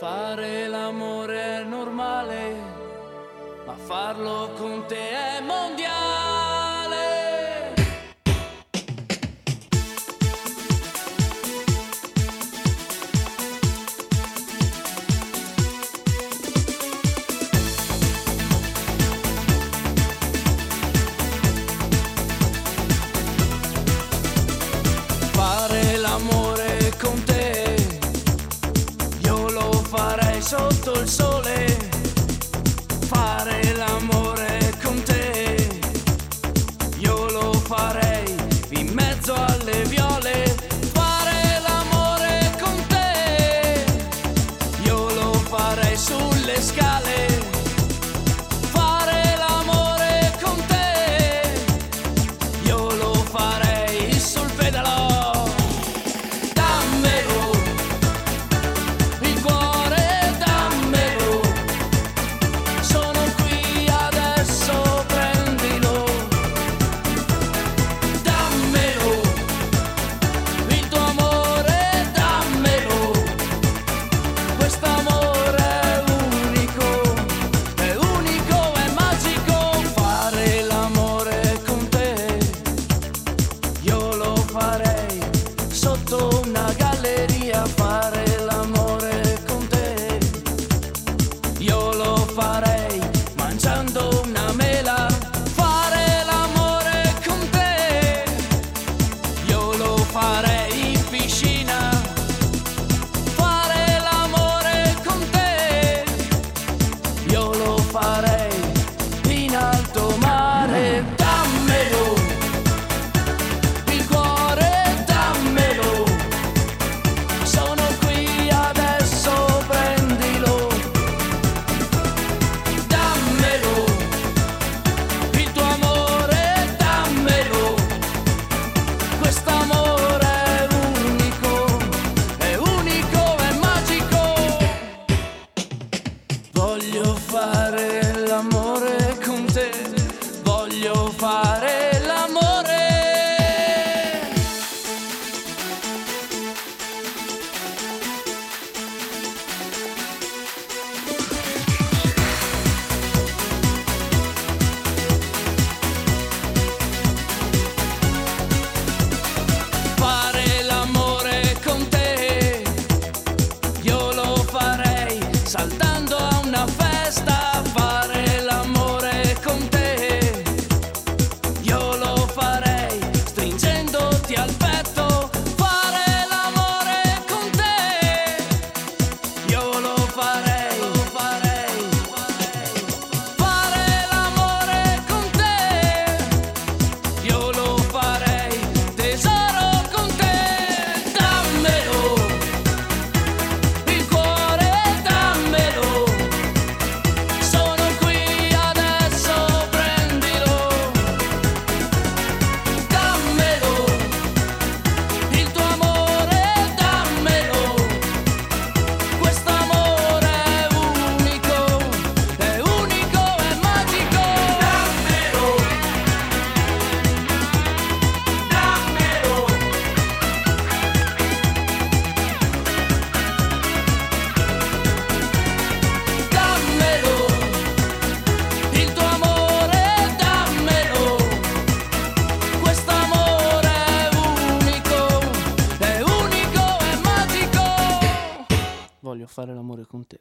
Fare l'amore è normale, ma farlo con te è mondiale. sotto il sole. saltar. fare l'amore con te.